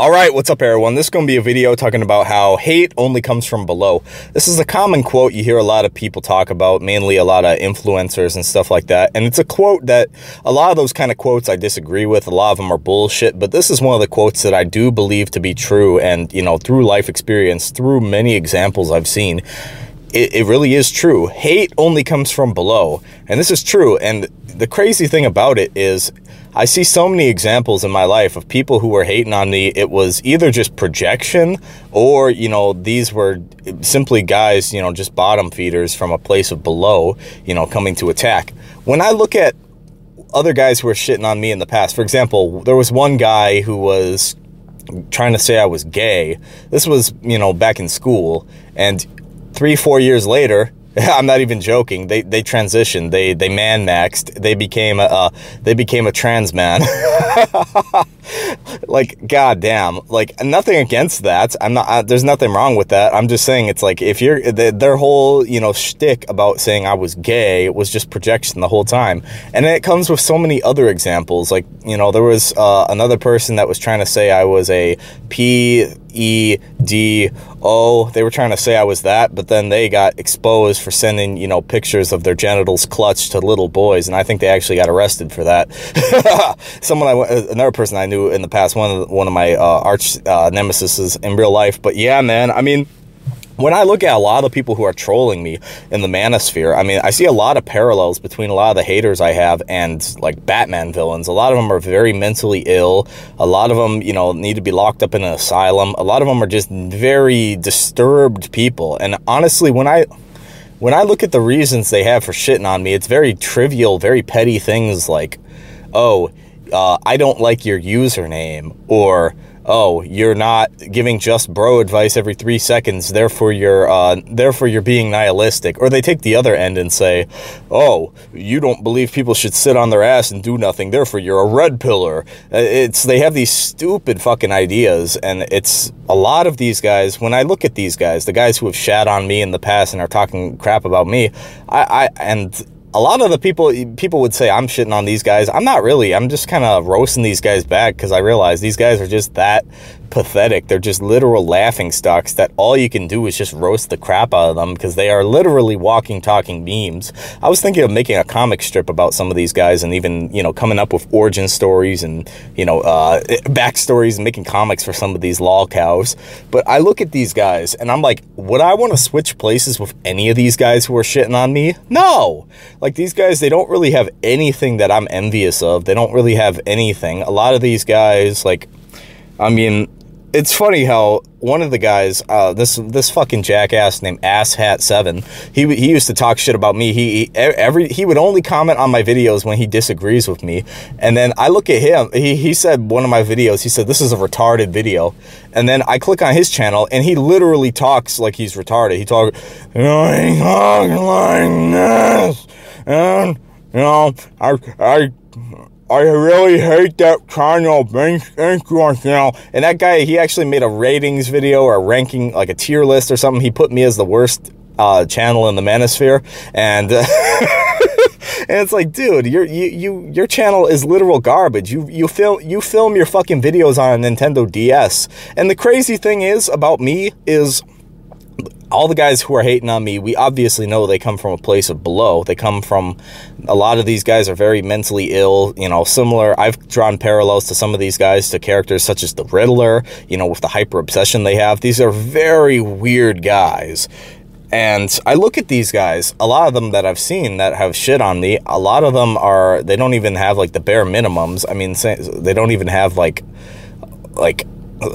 All right, what's up everyone? This is going to be a video talking about how hate only comes from below. This is a common quote you hear a lot of people talk about, mainly a lot of influencers and stuff like that. And it's a quote that a lot of those kind of quotes I disagree with. A lot of them are bullshit, but this is one of the quotes that I do believe to be true. And, you know, through life experience, through many examples I've seen, it, it really is true. Hate only comes from below. And this is true. And the crazy thing about it is I see so many examples in my life of people who were hating on me. It was either just projection or, you know, these were simply guys, you know, just bottom feeders from a place of below, you know, coming to attack. When I look at other guys who were shitting on me in the past, for example, there was one guy who was trying to say I was gay. This was, you know, back in school. And three, four years later, I'm not even joking. They they transitioned. They they man maxed. They became a uh, they became a trans man. like goddamn. Like nothing against that. I'm not. Uh, there's nothing wrong with that. I'm just saying it's like if you're the, their whole you know shtick about saying I was gay was just projection the whole time, and it comes with so many other examples. Like you know there was uh, another person that was trying to say I was a P E D O. They were trying to say I was that, but then they got exposed for sending, you know, pictures of their genitals clutched to little boys, and I think they actually got arrested for that. Someone, I, another person I knew in the past, one of one of my uh, arch uh, nemesis in real life. But yeah, man, I mean when I look at a lot of the people who are trolling me in the manosphere, I mean, I see a lot of parallels between a lot of the haters I have and like Batman villains. A lot of them are very mentally ill. A lot of them, you know, need to be locked up in an asylum. A lot of them are just very disturbed people. And honestly, when I when I look at the reasons they have for shitting on me, it's very trivial, very petty things like, oh, uh, I don't like your username or oh, you're not giving just bro advice every three seconds, therefore you're, uh, therefore you're being nihilistic. Or they take the other end and say, oh, you don't believe people should sit on their ass and do nothing, therefore you're a red piller. Uh, it's, they have these stupid fucking ideas, and it's a lot of these guys, when I look at these guys, the guys who have shat on me in the past and are talking crap about me, I, I and a lot of the people people would say I'm shitting on these guys. I'm not really. I'm just kind of roasting these guys back because I realize these guys are just that pathetic. They're just literal laughing stocks that all you can do is just roast the crap out of them because they are literally walking, talking memes. I was thinking of making a comic strip about some of these guys and even, you know, coming up with origin stories and, you know, uh, backstories and making comics for some of these lol cows. But I look at these guys and I'm like, would I want to switch places with any of these guys who are shitting on me? No. Like these guys, they don't really have anything that I'm envious of. They don't really have anything. A lot of these guys, like, I mean, it's funny how one of the guys, uh, this this fucking jackass named Asshat7, he he used to talk shit about me. He, he every he would only comment on my videos when he disagrees with me. And then I look at him. He he said one of my videos. He said this is a retarded video. And then I click on his channel, and he literally talks like he's retarded. He talk, you know, he talks like this, and you know, I I I really hate that channel. Thank you, channel. And that guy, he actually made a ratings video or a ranking, like a tier list or something. He put me as the worst uh, channel in the manosphere. And... Uh, and it's like, dude, your you you your channel is literal garbage. You you film you film your fucking videos on a Nintendo DS. And the crazy thing is about me is all the guys who are hating on me, we obviously know they come from a place of below. They come from, a lot of these guys are very mentally ill, you know, similar. I've drawn parallels to some of these guys to characters such as the Riddler, you know, with the hyper obsession they have. These are very weird guys. And I look at these guys, a lot of them that I've seen that have shit on me, a lot of them are, they don't even have like the bare minimums. I mean, they don't even have like, like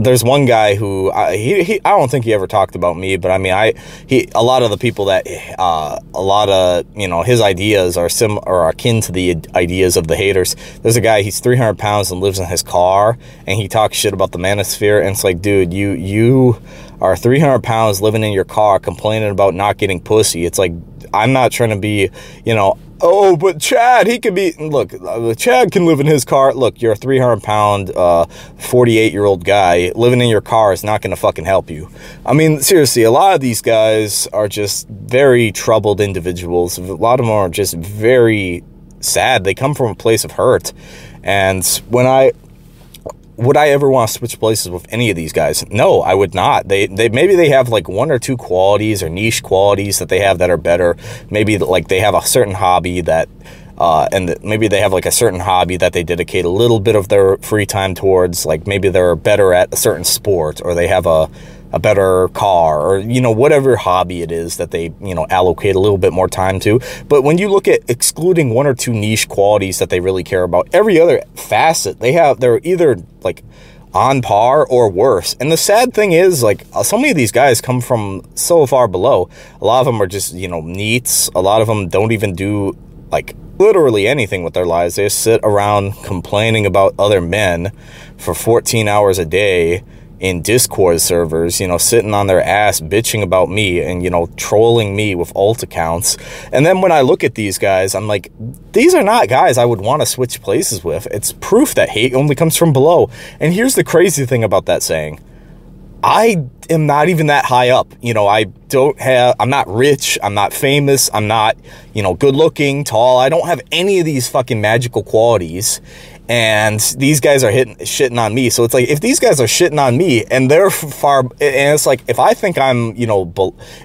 there's one guy who I, he, he I don't think he ever talked about me, but I mean I he a lot of the people that uh, a lot of you know his ideas are sim or akin to the ideas of the haters. There's a guy he's 300 pounds and lives in his car, and he talks shit about the manosphere, and it's like, dude, you you are 300 pounds living in your car complaining about not getting pussy. It's like I'm not trying to be, you know, oh, but Chad, he could be, look, uh, Chad can live in his car. Look, you're a 300 pound, uh, 48 year old guy. Living in your car is not going to fucking help you. I mean, seriously, a lot of these guys are just very troubled individuals. A lot of them are just very sad. They come from a place of hurt. And when I, would I ever want to switch places with any of these guys? No, I would not. They, they maybe they have like one or two qualities or niche qualities that they have that are better. Maybe like they have a certain hobby that, uh, and maybe they have like a certain hobby that they dedicate a little bit of their free time towards. Like maybe they're better at a certain sport, or they have a a better car or, you know, whatever hobby it is that they, you know, allocate a little bit more time to. But when you look at excluding one or two niche qualities that they really care about, every other facet, they have, they're either like on par or worse. And the sad thing is, like, uh, so many of these guys come from so far below. A lot of them are just, you know, NEETs. A lot of them don't even do, like, literally anything with their lives. They just sit around complaining about other men for 14 hours a day in Discord servers, you know, sitting on their ass bitching about me and, you know, trolling me with alt accounts. And then when I look at these guys, I'm like, these are not guys I would want to switch places with. It's proof that hate only comes from below. And here's the crazy thing about that saying. I am not even that high up. You know, I don't have, I'm not rich. I'm not famous. I'm not, you know, good looking, tall. I don't have any of these fucking magical qualities and these guys are hitting shitting on me. So it's like if these guys are shitting on me and they're far, and it's like if I think I'm, you know,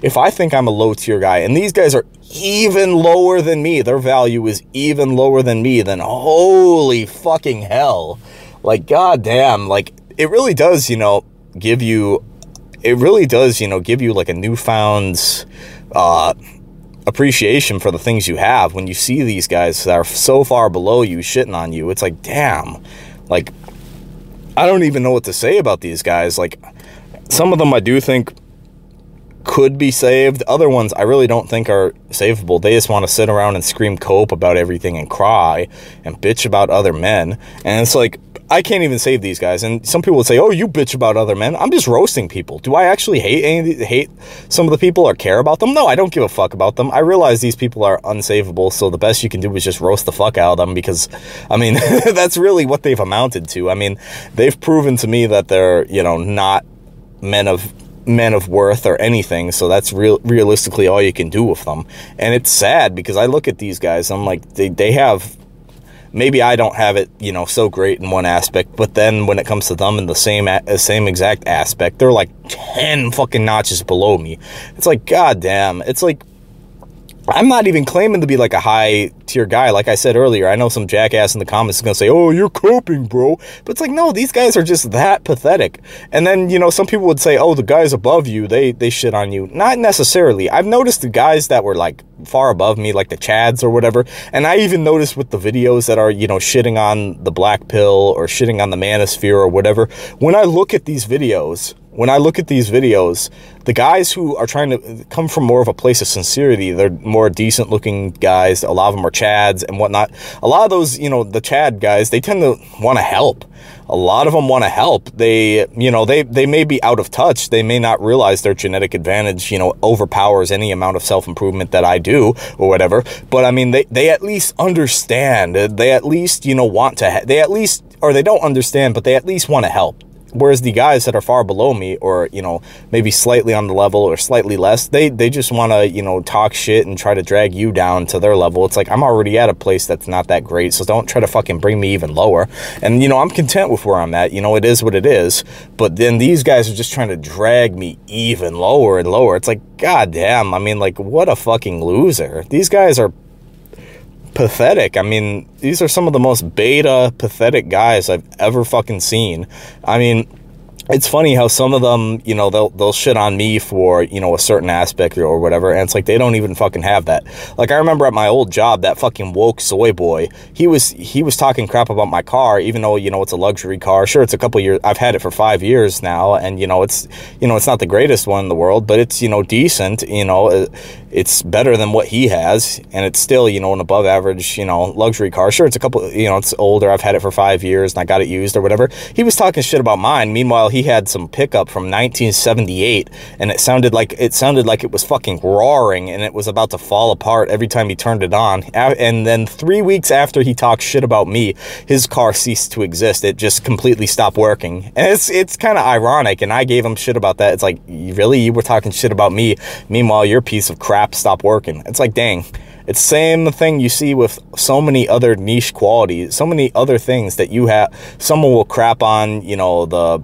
if I think I'm a low tier guy and these guys are even lower than me, their value is even lower than me, then holy fucking hell. Like, goddamn, like it really does, you know, give you, it really does, you know, give you like a newfound, uh, appreciation for the things you have when you see these guys that are so far below you shitting on you. It's like, damn, like, I don't even know what to say about these guys. Like, some of them I do think could be saved. Other ones I really don't think are savable. They just want to sit around and scream cope about everything and cry and bitch about other men. And it's like, I can't even save these guys. And some people would say, oh, you bitch about other men. I'm just roasting people. Do I actually hate any hate some of the people or care about them? No, I don't give a fuck about them. I realize these people are unsavable, so the best you can do is just roast the fuck out of them because, I mean, that's really what they've amounted to. I mean, they've proven to me that they're, you know, not men of men of worth or anything so that's real realistically all you can do with them and it's sad because i look at these guys i'm like they, they have maybe I don't have it, you know, so great in one aspect, but then when it comes to them in the same same exact aspect, they're like 10 fucking notches below me. It's like, god damn. It's like, I'm not even claiming to be like a high tier guy. Like I said earlier, I know some jackass in the comments is going to say, oh, you're coping, bro. But it's like, no, these guys are just that pathetic. And then, you know, some people would say, oh, the guys above you, they, they shit on you. Not necessarily. I've noticed the guys that were like far above me, like the Chads or whatever. And I even noticed with the videos that are, you know, shitting on the black pill or shitting on the manosphere or whatever. When I look at these videos, when I look at these videos, the guys who are trying to come from more of a place of sincerity, they're more decent looking guys. A lot of them are Chads and whatnot. A lot of those, you know, the Chad guys, they tend to want to help. A lot of them want to help. They, you know, they, they may be out of touch. They may not realize their genetic advantage, you know, overpowers any amount of self-improvement that I do or whatever. But I mean, they, they at least understand. They at least, you know, want to, they at least, or they don't understand, but they at least want to help. Whereas the guys that are far below me or, you know, maybe slightly on the level or slightly less, they, they just want to, you know, talk shit and try to drag you down to their level. It's like, I'm already at a place that's not that great, so don't try to fucking bring me even lower. And, you know, I'm content with where I'm at. You know, it is what it is. But then these guys are just trying to drag me even lower and lower. It's like, god damn, I mean, like, what a fucking loser. These guys are pathetic. I mean, these are some of the most beta, pathetic guys I've ever fucking seen. I mean, it's funny how some of them, you know, they'll they'll shit on me for, you know, a certain aspect or whatever, and it's like they don't even fucking have that. Like I remember at my old job, that fucking woke soy boy, he was he was talking crap about my car, even though, you know, it's a luxury car. Sure, it's a couple years I've had it for five years now, and you know, it's you know, it's not the greatest one in the world, but it's, you know, decent, you know, it's better than what he has, and it's still, you know, an above average, you know, luxury car. Sure, it's a couple, you know, it's older. I've had it for five years and I got it used or whatever. He was talking shit about mine. Meanwhile, he had some pickup from 1978 and it sounded like, it sounded like it was fucking roaring and it was about to fall apart every time he turned it on. And then three weeks after he talked shit about me, his car ceased to exist. It just completely stopped working. And it's, it's kind of ironic. And I gave him shit about that. It's like, really? You were talking shit about me. Meanwhile, your piece of crap stop working. It's like, dang, It's same thing you see with so many other niche qualities, so many other things that you have. Someone will crap on, you know, the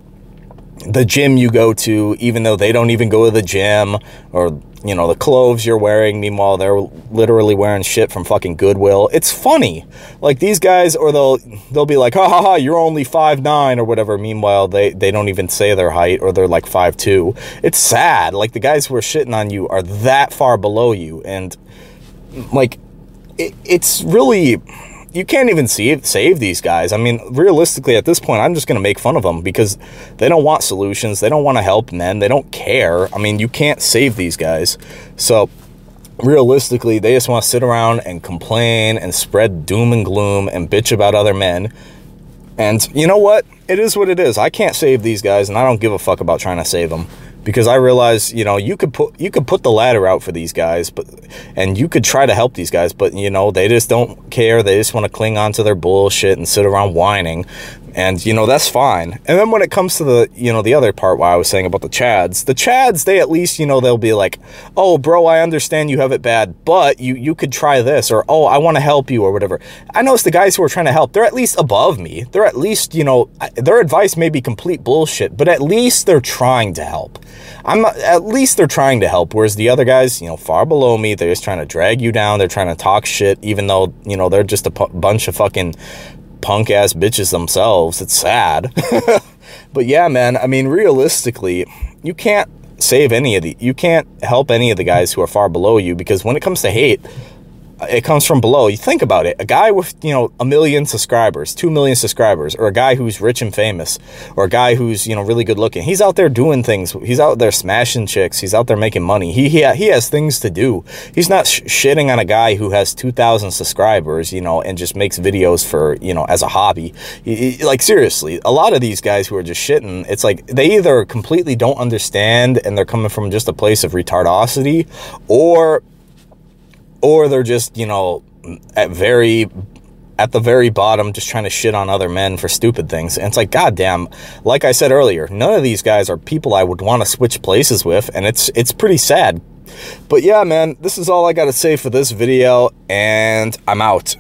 the gym you go to, even though they don't even go to the gym, or, you know, the clothes you're wearing, meanwhile, they're literally wearing shit from fucking Goodwill. It's funny. Like, these guys, or they'll, they'll be like, ha ha ha, you're only five nine or whatever. Meanwhile, they, they don't even say their height, or they're like five two. It's sad. Like, the guys who are shitting on you are that far below you, and, like, it, it's really you can't even save, save these guys. I mean, realistically, at this point, I'm just going to make fun of them because they don't want solutions. They don't want to help men. They don't care. I mean, you can't save these guys. So realistically, they just want to sit around and complain and spread doom and gloom and bitch about other men. And you know what? It is what it is. I can't save these guys, and I don't give a fuck about trying to save them because I realize, you know, you could put you could put the ladder out for these guys, but and you could try to help these guys, but you know, they just don't care. They just want to cling on to their bullshit and sit around whining. And, you know, that's fine. And then when it comes to the, you know, the other part why I was saying about the Chads, the Chads, they at least, you know, they'll be like, oh, bro, I understand you have it bad, but you, you could try this, or, oh, I want to help you, or whatever. I notice the guys who are trying to help, they're at least above me. They're at least, you know, their advice may be complete bullshit, but at least they're trying to help. I'm not, at least they're trying to help, whereas the other guys, you know, far below me, they're just trying to drag you down. They're trying to talk shit, even though, you know, they're just a bunch of fucking punk ass bitches themselves. It's sad. but yeah, man, I mean, realistically, you can't save any of the, you can't help any of the guys who are far below you because when it comes to hate, it comes from below. You think about it. A guy with, you know, a million subscribers, two million subscribers, or a guy who's rich and famous, or a guy who's, you know, really good looking. He's out there doing things. He's out there smashing chicks. He's out there making money. He, he, he has things to do. He's not sh shitting on a guy who has 2,000 subscribers, you know, and just makes videos for, you know, as a hobby. He, he, like, seriously, a lot of these guys who are just shitting, it's like they either completely don't understand and they're coming from just a place of retardosity, or or they're just, you know, at very at the very bottom just trying to shit on other men for stupid things. And it's like, goddamn, like I said earlier, none of these guys are people I would want to switch places with, and it's it's pretty sad. But yeah, man, this is all I got to say for this video, and I'm out.